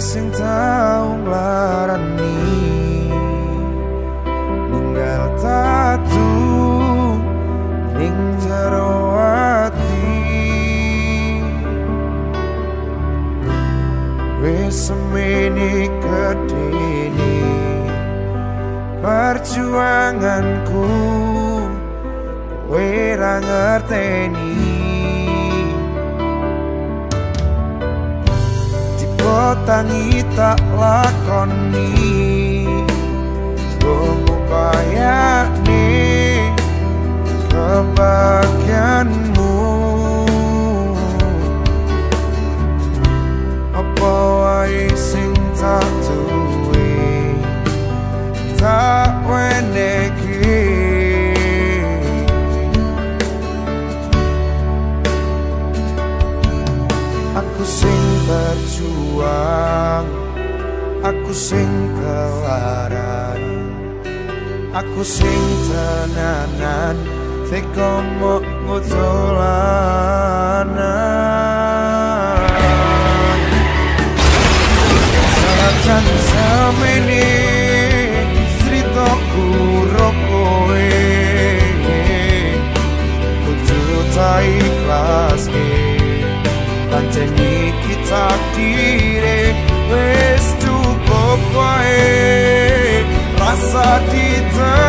sing tau nglarani. Ninggal tatu ning jero ati. Wis semene kedene perjuanganku kowe ngerteni. Tangi tak lakoni berjuang. Aku sing kelaran Aku sing tenanan Teko mo ngutulanan sentire questo poco è passati tempo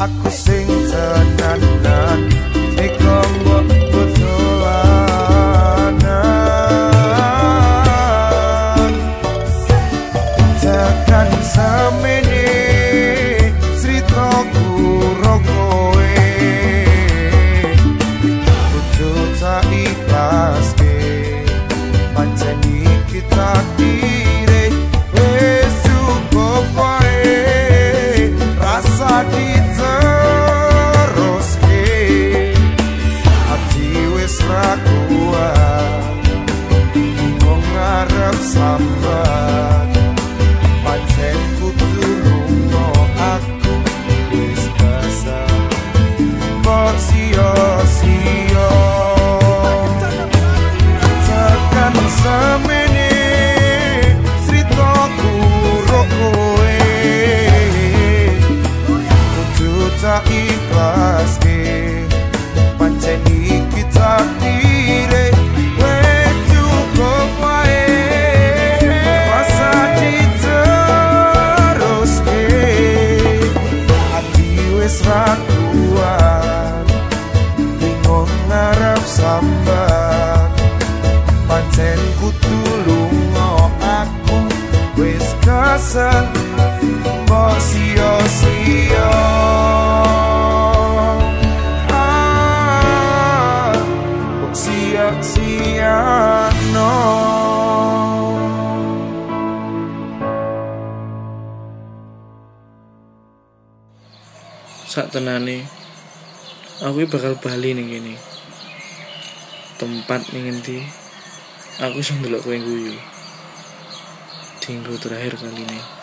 Aku sing tenanan Eko mbok betulanan Tekan semene Ceritaku rokoe kuat bingung ngarep sambat. Pancen kudu lunga aku wis kesel. Mbok sia-sia sak tenane. Aku bakal bali ning kene. Tempat ning endi aku sing ndelok kowe guyu dinggo terakhir kali ini